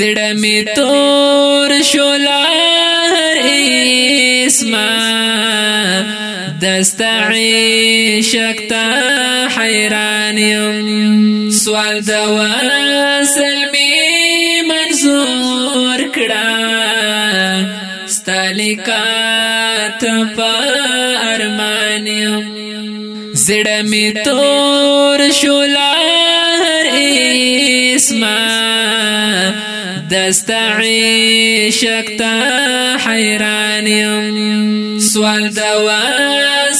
زړه می تور شولا هر اسما دست عشق تا حیران یم سوال د وصل می منظور کړه ستالیکات په ارمان یم زړه می تور شولا هر اسما استعين شکتا حیرانیم سوال دوا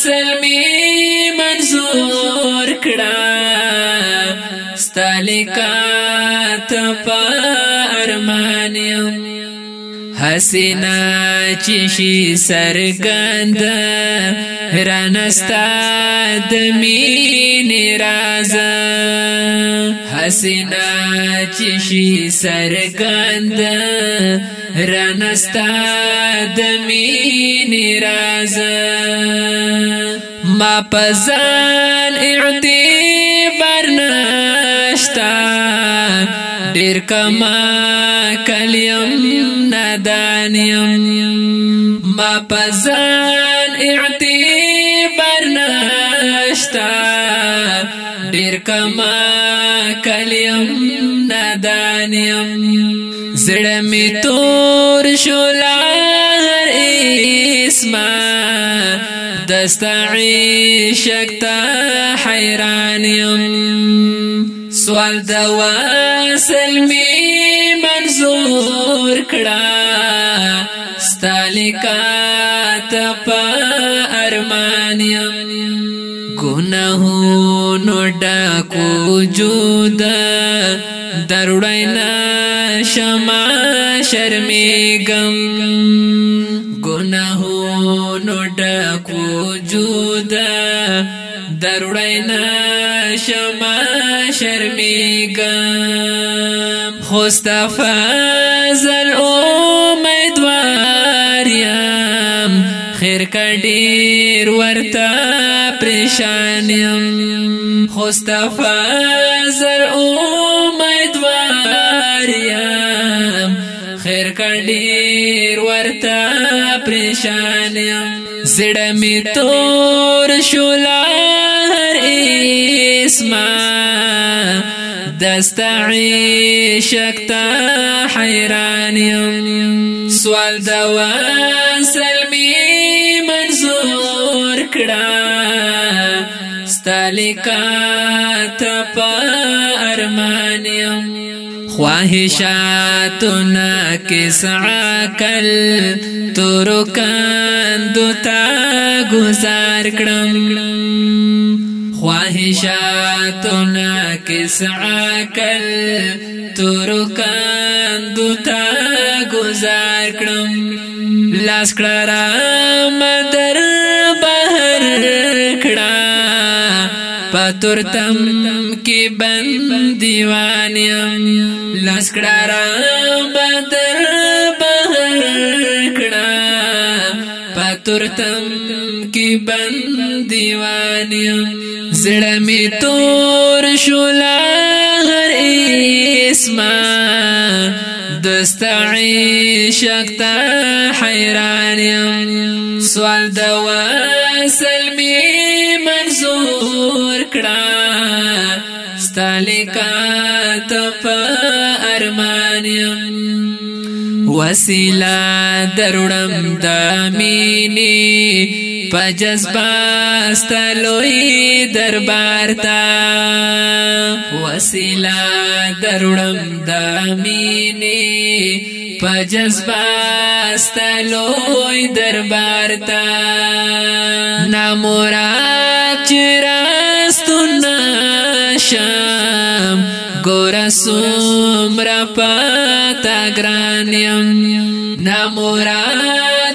سلمي منزور كرا ستالیکات په ارمانیم حسینا چشی سرګند رانستا د رازم حسینا چشی سرګند رنستا د مین راز ما پزان اعتبار نشتا ډیر کما کلیم ندانیم ما پزان اعتبار نشتا ډیر کما لیم نادان یم زړه می تور شولا هر اسما دستعی شکتا حیران یم سوال دوا سلمی منظور کړه ستالیکا تپ ارمان یم گناہو نوٹا کو جودا دروڑینا شما شرمی گم گناہو نوٹا کو جودا دروڑینا شما شرمی گم خوستا فازل امیدواریم خیر کډیر ورته پریشانیم خوستفا زر امیدواریم خیر کردیر ورطا پریشانیم زڑمی تور شولا هر اسما دست عیشک تا حیرانیم سوال دوان سلمی منظور کړه ذالکات پرمانیم خواهشاتنا کسعا کل ترکان دوتا گزار کړم خواهشاتنا کسعا کل ترکان دوتا گزار کړم لاس کړم ترتم کې بند دیوانیم لسکړه را بدر بهر کړه پترتم کې بند دیوانیم زړه می تور شولا هر اسمه دست عشق تا حیرانیم سوال دوا سلمی منظور کړه ستالیکات په ارمانیم وسیلا درړم د مینې په جذبه ستلوي دربار تا وسیلا درړم د مینې په جذبه ستلوي دربار تا نامورا چرای شم ګور سومرا پتا ګرانیم نامورا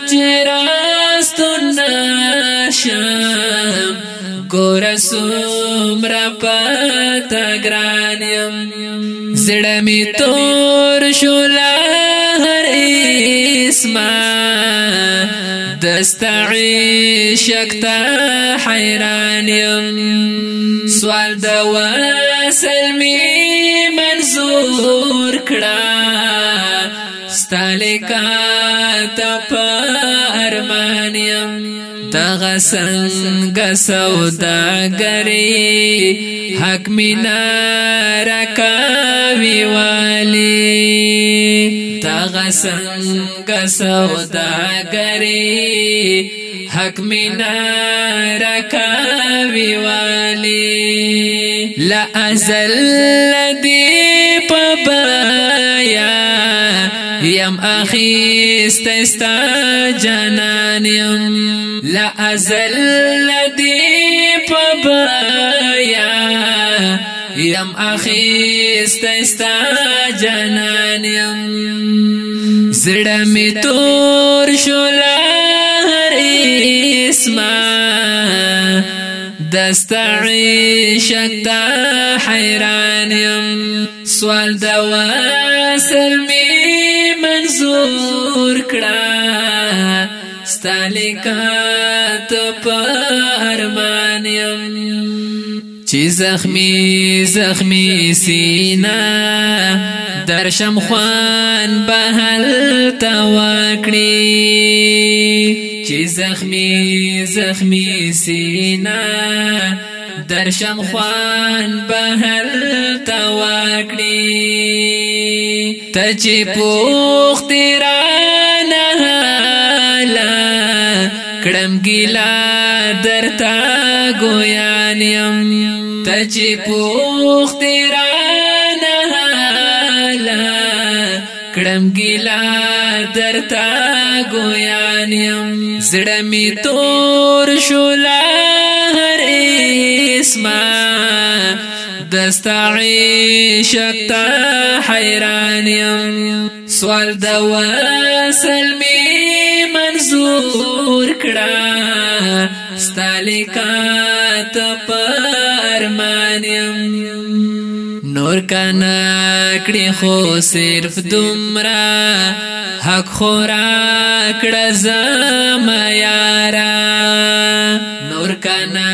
چراستون شم ګور سومرا پتا ګرانیم زړه می تور شولا هر اسمه دستعيشك تا حيران يم سوال د وصل می منزور کړه ستالیکات په ارمانیم دغه څنګه سوداګری حق مینا راکاوی والی دغه څنګه سوداګری حق مینا رکاوی والي لا ازل دی پبایا یم اخیست استا جنانیم لا ازل دی پبایا یم اخیست استا جنانیم زړه می تور شولا اسما دستا عشقتا حیرانیم سوال دوا سر می منظور کړه ستالیکات پرمانیم چې زخمی زخمی سینا درشم خوان بهل تا وکړي چې زخمی زخمی سینا درشم خوان بهر تا واکړي ته چې پوخ تیرا نه لا کړم ګیلا درتا گویا نیم ته چې پوخ تیرا نه لا کړم ګیلا درتا ګویانم زړه می تور شولا هر اسما دستا عیشت حیران سوال د سلمی منظور کڑا ستالکات پر مان نور کنا کړي خو صرف دومرا حق خورا کړه زما یارا نور کنا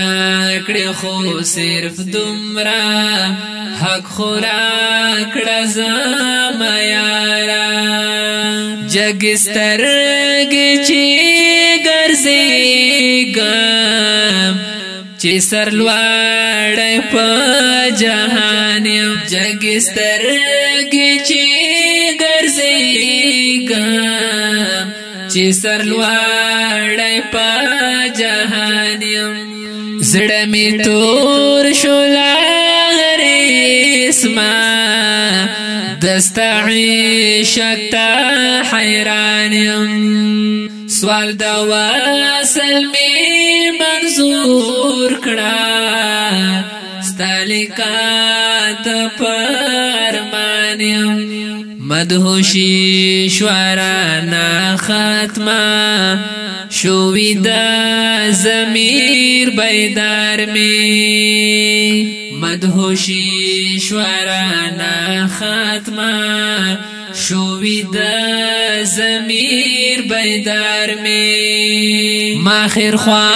کړي خو صرف دومرا حق خورا کړه زما یارا جگسترګ چې ګرځي ګم چې سر لوړ په جهان جګستر کې چې ګرځېګا چې سر لوړ په جهان زړه می تور شولا اسما دستعيشك حيران يم سوال دا واسل می منظور کړه ستالیکات پرمانیم مدهوشی شورانا ختمه شوی دا زمیر بیدار می مدهوشی شورانا ختمه شوی دا زمیر بیدار می ما خیر خوا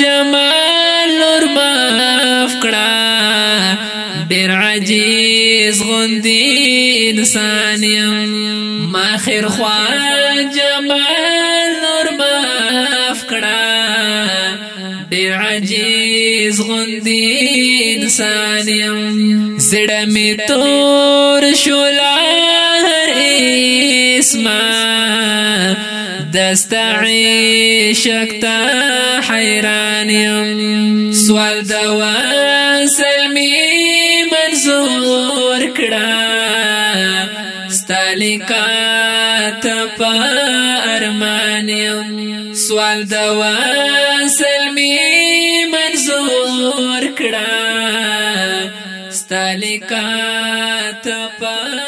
جمال نور معاف کړه بیر عجیز غوندی انسان یم ما خیر خوا جمال نور معاف کړه بیر عجیز غوندی انسان یم زړه می تور شولای استعيشك حيران يم سوال دوا سلمي منظور كرا ستالیکات تبا ارمان سوال دوا سلمي منظور کړه تبا په